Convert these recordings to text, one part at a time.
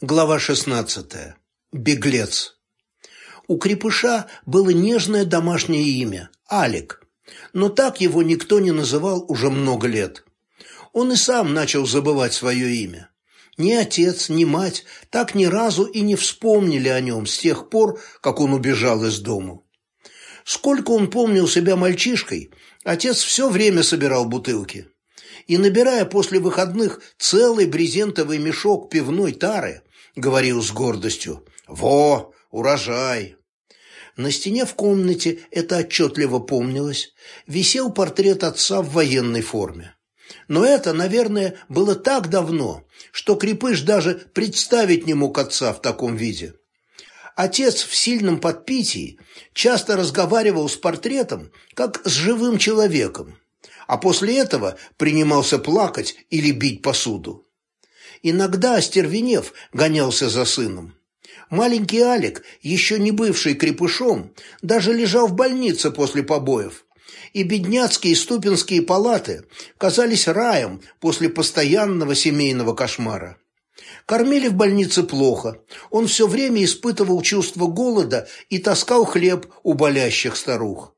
Глава 16. Беглец. У крепыша было нежное домашнее имя – Алик, но так его никто не называл уже много лет. Он и сам начал забывать свое имя. Ни отец, ни мать так ни разу и не вспомнили о нем с тех пор, как он убежал из дому. Сколько он помнил себя мальчишкой, отец все время собирал бутылки. И, набирая после выходных целый брезентовый мешок пивной тары, говорил с гордостью «Во, урожай!». На стене в комнате, это отчетливо помнилось, висел портрет отца в военной форме. Но это, наверное, было так давно, что Крепыш даже представить не мог отца в таком виде. Отец в сильном подпитии часто разговаривал с портретом, как с живым человеком, а после этого принимался плакать или бить посуду. Иногда, остервенев, гонялся за сыном. Маленький Алик, еще не бывший крепышом, даже лежал в больнице после побоев. И бедняцкие ступинские палаты казались раем после постоянного семейного кошмара. Кормили в больнице плохо. Он все время испытывал чувство голода и таскал хлеб у болящих старух.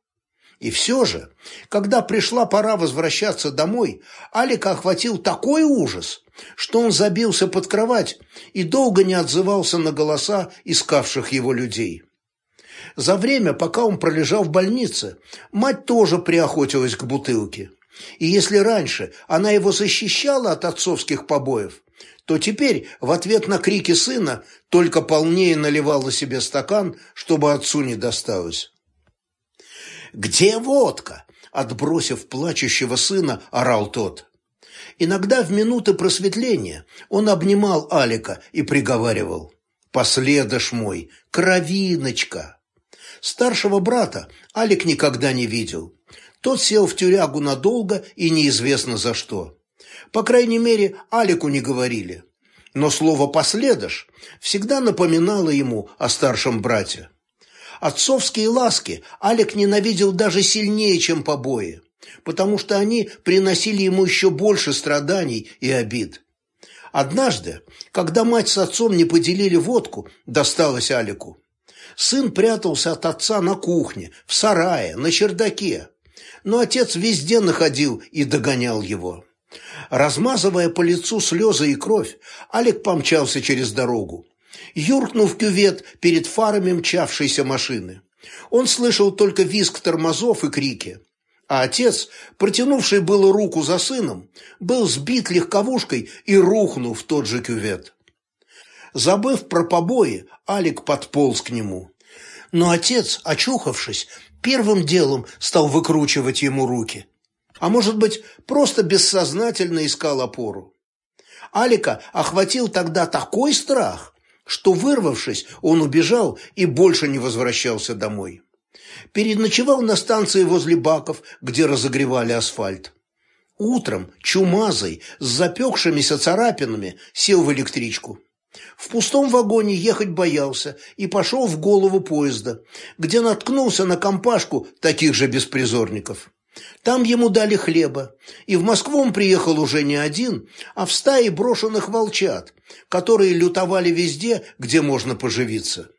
И все же, когда пришла пора возвращаться домой, Алика охватил такой ужас, что он забился под кровать и долго не отзывался на голоса искавших его людей. За время, пока он пролежал в больнице, мать тоже приохотилась к бутылке. И если раньше она его защищала от отцовских побоев, то теперь в ответ на крики сына только полнее наливала себе стакан, чтобы отцу не досталось. «Где водка?» – отбросив плачущего сына, орал тот. Иногда в минуты просветления он обнимал Алика и приговаривал «Последыш мой, кровиночка!» Старшего брата Алик никогда не видел. Тот сел в тюрягу надолго и неизвестно за что. По крайней мере, Алику не говорили. Но слово «последыш» всегда напоминало ему о старшем брате. Отцовские ласки Алик ненавидел даже сильнее, чем побои потому что они приносили ему еще больше страданий и обид. Однажды, когда мать с отцом не поделили водку, досталось Алику. Сын прятался от отца на кухне, в сарае, на чердаке. Но отец везде находил и догонял его. Размазывая по лицу слезы и кровь, Алик помчался через дорогу. Юркнув в кювет перед фарами мчавшейся машины. Он слышал только визг тормозов и крики а отец, протянувший было руку за сыном, был сбит легковушкой и рухнул в тот же кювет. Забыв про побои, Алик подполз к нему. Но отец, очухавшись, первым делом стал выкручивать ему руки. А может быть, просто бессознательно искал опору. Алика охватил тогда такой страх, что, вырвавшись, он убежал и больше не возвращался домой переночевал на станции возле баков, где разогревали асфальт. Утром, чумазой, с запекшимися царапинами, сел в электричку. В пустом вагоне ехать боялся и пошел в голову поезда, где наткнулся на компашку таких же беспризорников. Там ему дали хлеба, и в Москву он приехал уже не один, а в стае брошенных волчат, которые лютовали везде, где можно поживиться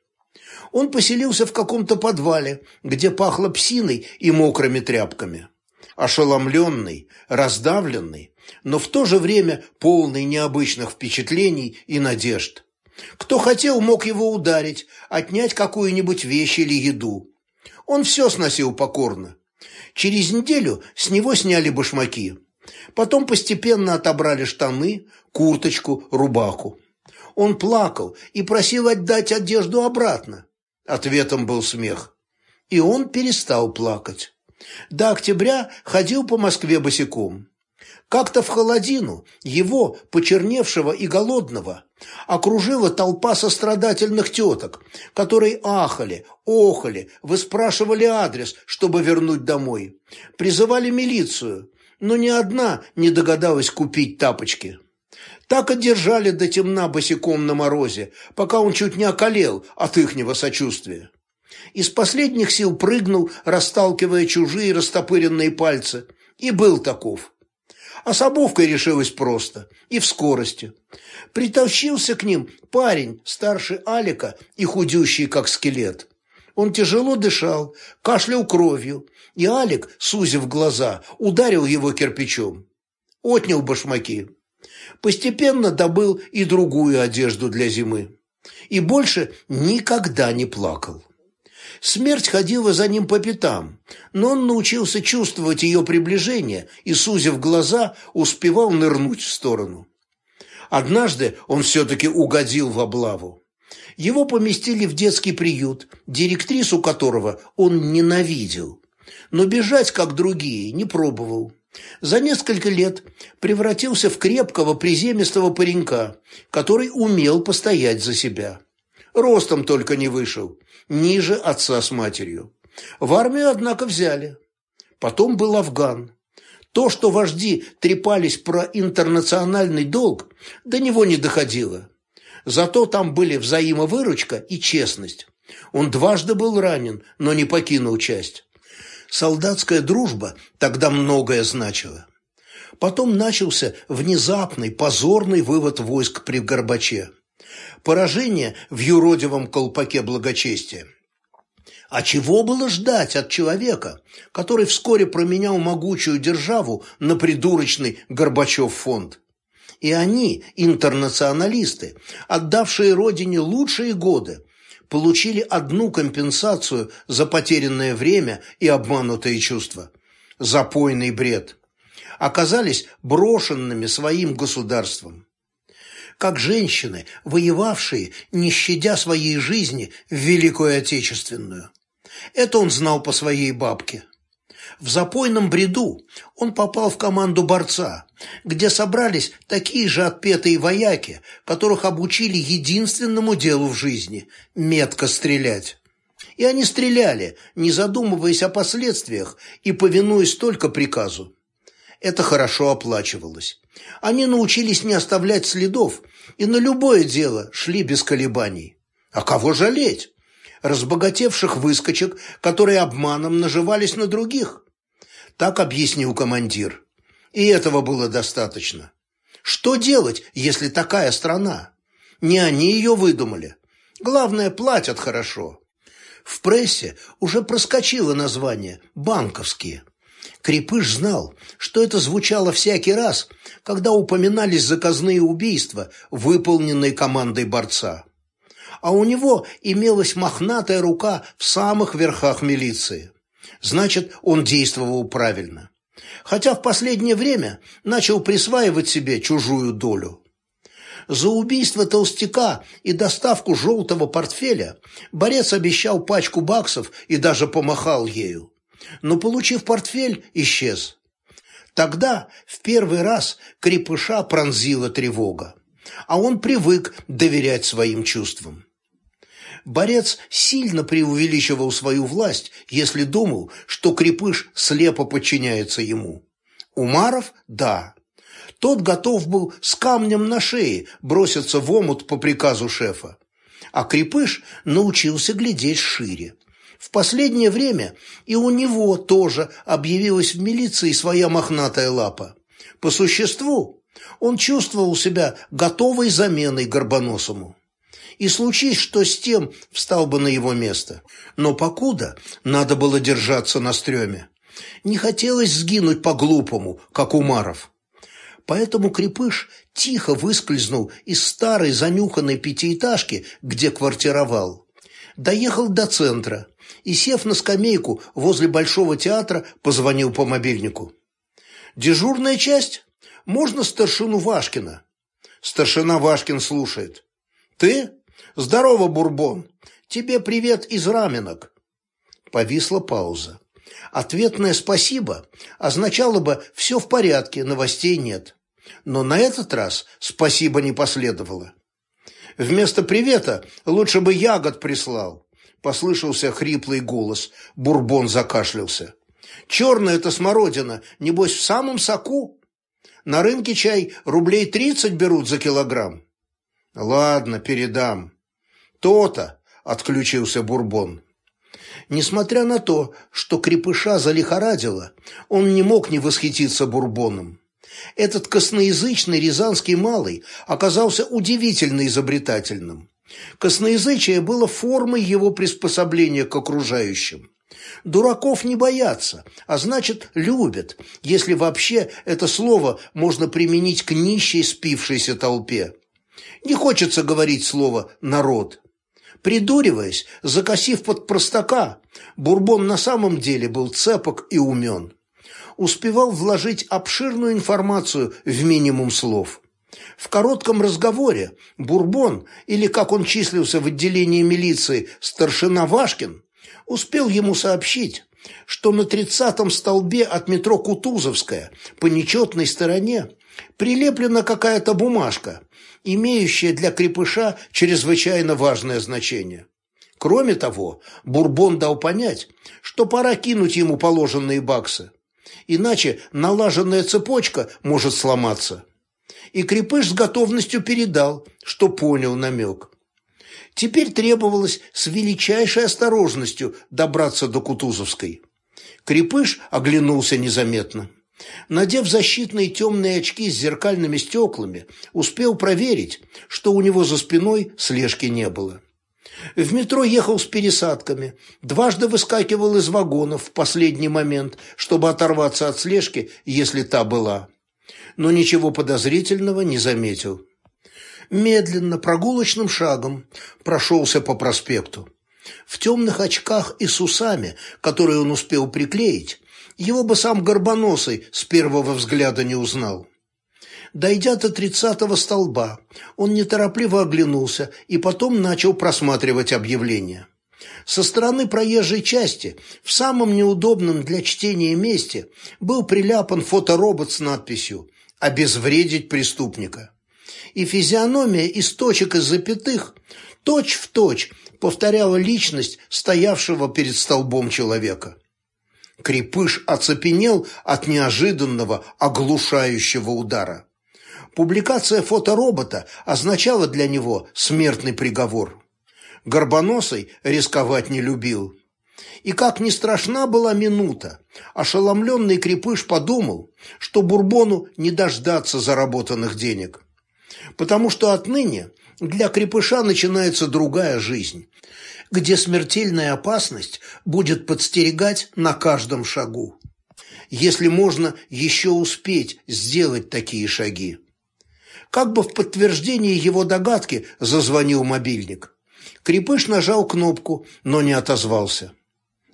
он поселился в каком-то подвале, где пахло псиной и мокрыми тряпками. Ошеломленный, раздавленный, но в то же время полный необычных впечатлений и надежд. Кто хотел, мог его ударить, отнять какую-нибудь вещь или еду. Он все сносил покорно. Через неделю с него сняли башмаки. Потом постепенно отобрали штаны, курточку, рубаху. Он плакал и просил отдать одежду обратно. Ответом был смех. И он перестал плакать. До октября ходил по Москве босиком. Как-то в холодину его, почерневшего и голодного, окружила толпа сострадательных теток, которые ахали, охали, выспрашивали адрес, чтобы вернуть домой. Призывали милицию, но ни одна не догадалась купить тапочки. Так и держали до темна босиком на морозе, пока он чуть не околел от ихнего сочувствия. Из последних сил прыгнул, расталкивая чужие растопыренные пальцы, и был таков. А с обувкой решилось просто и в скорости. Притащился к ним парень старше Алика и худющий, как скелет. Он тяжело дышал, кашлял кровью, и Алик, сузив глаза, ударил его кирпичом. Отнял башмаки. Постепенно добыл и другую одежду для зимы. И больше никогда не плакал. Смерть ходила за ним по пятам, но он научился чувствовать ее приближение и, сузив глаза, успевал нырнуть в сторону. Однажды он все-таки угодил в облаву. Его поместили в детский приют, директрису которого он ненавидел. Но бежать, как другие, не пробовал. За несколько лет превратился в крепкого приземистого паренька, который умел постоять за себя. Ростом только не вышел, ниже отца с матерью. В армию, однако, взяли. Потом был Афган. То, что вожди трепались про интернациональный долг, до него не доходило. Зато там были взаимовыручка и честность. Он дважды был ранен, но не покинул часть. Солдатская дружба тогда многое значила. Потом начался внезапный, позорный вывод войск при Горбаче. Поражение в юродивом колпаке благочестия. А чего было ждать от человека, который вскоре променял могучую державу на придурочный Горбачев фонд? И они, интернационалисты, отдавшие родине лучшие годы, получили одну компенсацию за потерянное время и обманутые чувства – запойный бред. Оказались брошенными своим государством как женщины, воевавшие, не щадя своей жизни, в Великую Отечественную. Это он знал по своей бабке. В запойном бреду он попал в команду борца, где собрались такие же отпетые вояки, которых обучили единственному делу в жизни – метко стрелять. И они стреляли, не задумываясь о последствиях и повинуясь только приказу. Это хорошо оплачивалось. Они научились не оставлять следов и на любое дело шли без колебаний. А кого жалеть? Разбогатевших выскочек, которые обманом наживались на других. Так объяснил командир. И этого было достаточно. Что делать, если такая страна? Не они ее выдумали. Главное, платят хорошо. В прессе уже проскочило название «банковские». Крепыш знал, что это звучало всякий раз, когда упоминались заказные убийства, выполненные командой борца. А у него имелась мохнатая рука в самых верхах милиции. Значит, он действовал правильно. Хотя в последнее время начал присваивать себе чужую долю. За убийство толстяка и доставку желтого портфеля борец обещал пачку баксов и даже помахал ею но, получив портфель, исчез. Тогда в первый раз крепыша пронзила тревога, а он привык доверять своим чувствам. Борец сильно преувеличивал свою власть, если думал, что крепыш слепо подчиняется ему. Умаров – да. Тот готов был с камнем на шее броситься в омут по приказу шефа. А крепыш научился глядеть шире. В последнее время и у него тоже объявилась в милиции своя мохнатая лапа. По существу он чувствовал себя готовой заменой Горбоносому. И случись, что с тем встал бы на его место. Но покуда надо было держаться на стреме. Не хотелось сгинуть по-глупому, как Умаров. Поэтому Крепыш тихо выскользнул из старой занюханной пятиэтажки, где квартировал. Доехал до центра и, сев на скамейку возле Большого театра, позвонил по мобильнику. «Дежурная часть? Можно старшину Вашкина?» Старшина Вашкин слушает. «Ты? Здорово, Бурбон! Тебе привет из Раменок!» Повисла пауза. Ответное «спасибо» означало бы «все в порядке, новостей нет». Но на этот раз спасибо не последовало. Вместо привета лучше бы ягод прислал. Послышался хриплый голос. Бурбон закашлялся. Черная это смородина, небось, в самом соку? На рынке чай рублей тридцать берут за килограмм. Ладно, передам. То-то, отключился Бурбон. Несмотря на то, что крепыша залихорадило, он не мог не восхититься Бурбоном. Этот косноязычный рязанский малый оказался удивительно изобретательным. Косноязычие было формой его приспособления к окружающим. Дураков не боятся, а значит, любят, если вообще это слово можно применить к нищей спившейся толпе. Не хочется говорить слово «народ». Придуриваясь, закосив под простака, Бурбон на самом деле был цепок и умен. Успевал вложить обширную информацию в минимум слов. В коротком разговоре Бурбон, или как он числился в отделении милиции, старшина Вашкин, успел ему сообщить, что на тридцатом столбе от метро Кутузовская по нечетной стороне прилеплена какая-то бумажка, имеющая для крепыша чрезвычайно важное значение. Кроме того, Бурбон дал понять, что пора кинуть ему положенные баксы, иначе налаженная цепочка может сломаться. И крепыш с готовностью передал, что понял намек. Теперь требовалось с величайшей осторожностью добраться до Кутузовской. Крепыш оглянулся незаметно. Надев защитные темные очки с зеркальными стеклами, успел проверить, что у него за спиной слежки не было. В метро ехал с пересадками, дважды выскакивал из вагонов в последний момент, чтобы оторваться от слежки, если та была. Но ничего подозрительного не заметил медленно, прогулочным шагом прошелся по проспекту. В темных очках и с усами, которые он успел приклеить, его бы сам Горбоносый с первого взгляда не узнал. Дойдя до тридцатого столба, он неторопливо оглянулся и потом начал просматривать объявления. Со стороны проезжей части, в самом неудобном для чтения месте, был приляпан фоторобот с надписью «Обезвредить преступника» и физиономия из точек и запятых точь-в-точь точь повторяла личность стоявшего перед столбом человека. Крепыш оцепенел от неожиданного оглушающего удара. Публикация фоторобота означала для него смертный приговор. Горбоносый рисковать не любил. И как ни страшна была минута, ошеломленный крепыш подумал, что Бурбону не дождаться заработанных денег потому что отныне для крепыша начинается другая жизнь, где смертельная опасность будет подстерегать на каждом шагу. Если можно еще успеть сделать такие шаги. Как бы в подтверждение его догадки зазвонил мобильник. Крепыш нажал кнопку, но не отозвался.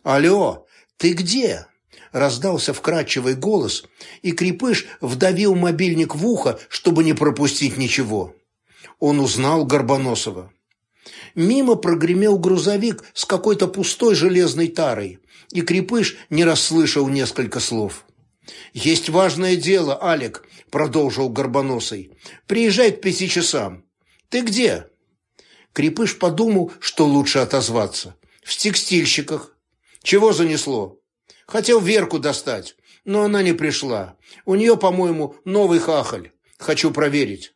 «Алло, ты где?» раздался вкрадчивый голос, и Крепыш вдавил мобильник в ухо, чтобы не пропустить ничего. Он узнал Горбоносова. Мимо прогремел грузовик с какой-то пустой железной тарой, и Крепыш не расслышал несколько слов. «Есть важное дело, Алик», — продолжил Горбоносый. «Приезжай к пяти часам. Ты где?» Крепыш подумал, что лучше отозваться. «В текстильщиках. Чего занесло?» Хотел Верку достать, но она не пришла. У нее, по-моему, новый хахаль. Хочу проверить.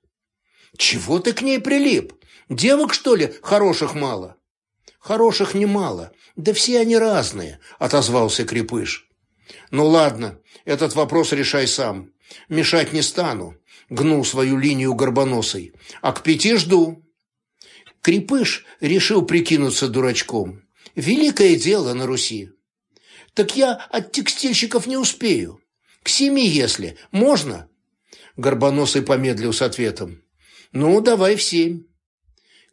Чего ты к ней прилип? Девок, что ли, хороших мало? Хороших немало. Да все они разные, отозвался Крепыш. Ну ладно, этот вопрос решай сам. Мешать не стану. Гнул свою линию горбоносой. А к пяти жду. Крепыш решил прикинуться дурачком. Великое дело на Руси. Так я от текстильщиков не успею. К семи, если. Можно?» Горбоносый помедлил с ответом. «Ну, давай в семь».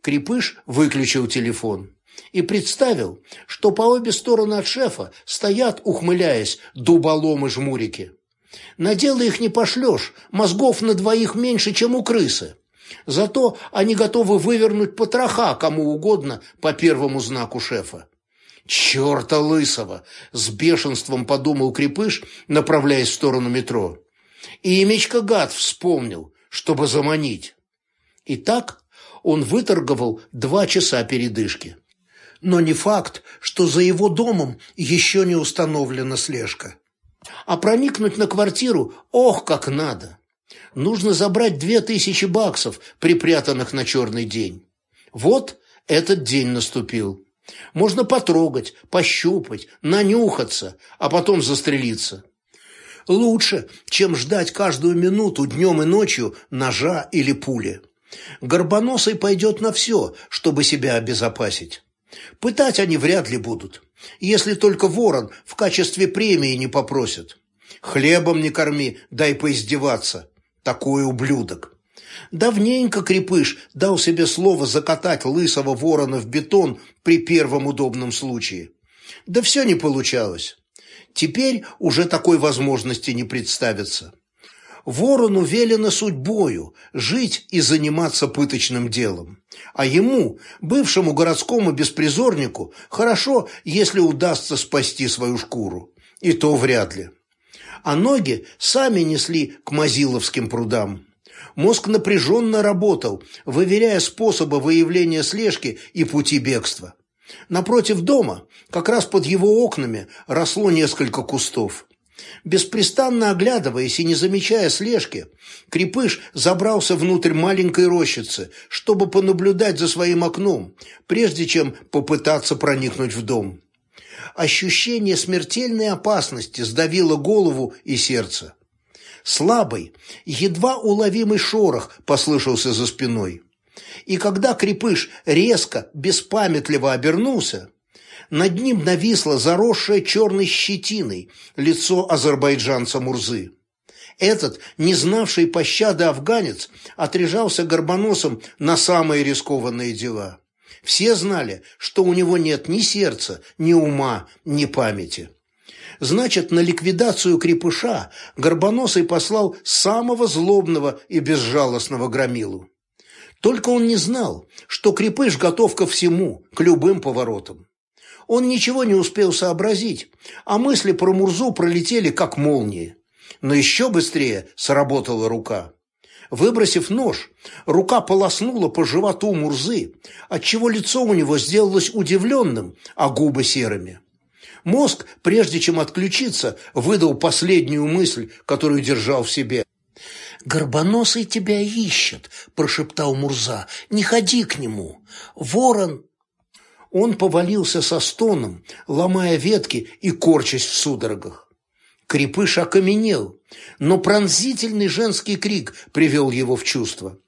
Крепыш выключил телефон и представил, что по обе стороны от шефа стоят, ухмыляясь, дуболомы-жмурики. На дело их не пошлешь, мозгов на двоих меньше, чем у крысы. Зато они готовы вывернуть потроха кому угодно по первому знаку шефа. «Черта лысого!» – с бешенством подумал Крепыш, направляясь в сторону метро. И Емечка гад вспомнил, чтобы заманить. И так он выторговал два часа передышки. Но не факт, что за его домом еще не установлена слежка. А проникнуть на квартиру, ох, как надо! Нужно забрать две тысячи баксов, припрятанных на черный день. Вот этот день наступил. Можно потрогать, пощупать, нанюхаться, а потом застрелиться. Лучше, чем ждать каждую минуту днем и ночью ножа или пули. Горбоносый пойдет на все, чтобы себя обезопасить. Пытать они вряд ли будут, если только ворон в качестве премии не попросят. Хлебом не корми, дай поиздеваться. Такой ублюдок. Давненько Крепыш дал себе слово закатать лысого ворона в бетон при первом удобном случае. Да все не получалось. Теперь уже такой возможности не представится. Ворону велено судьбою жить и заниматься пыточным делом. А ему, бывшему городскому беспризорнику, хорошо, если удастся спасти свою шкуру. И то вряд ли. А ноги сами несли к Мазиловским прудам. Мозг напряженно работал, выверяя способы выявления слежки и пути бегства. Напротив дома, как раз под его окнами, росло несколько кустов. Беспрестанно оглядываясь и не замечая слежки, Крепыш забрался внутрь маленькой рощицы, чтобы понаблюдать за своим окном, прежде чем попытаться проникнуть в дом. Ощущение смертельной опасности сдавило голову и сердце. Слабый, едва уловимый шорох послышался за спиной. И когда Крепыш резко, беспамятливо обернулся, над ним нависло заросшее черной щетиной лицо азербайджанца Мурзы. Этот, не знавший пощады афганец, отряжался горбоносом на самые рискованные дела. Все знали, что у него нет ни сердца, ни ума, ни памяти. Значит, на ликвидацию крепыша Горбоносый послал самого злобного и безжалостного громилу. Только он не знал, что крепыш готов ко всему, к любым поворотам. Он ничего не успел сообразить, а мысли про Мурзу пролетели как молнии. Но еще быстрее сработала рука. Выбросив нож, рука полоснула по животу Мурзы, отчего лицо у него сделалось удивленным, а губы серыми. Мозг, прежде чем отключиться, выдал последнюю мысль, которую держал в себе. «Горбоносый тебя ищет», – прошептал Мурза. «Не ходи к нему. Ворон...» Он повалился со стоном, ломая ветки и корчась в судорогах. Крепыш окаменел, но пронзительный женский крик привел его в чувство.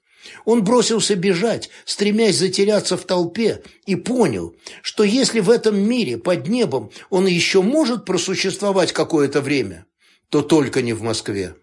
Он бросился бежать, стремясь затеряться в толпе, и понял, что если в этом мире под небом он еще может просуществовать какое-то время, то только не в Москве.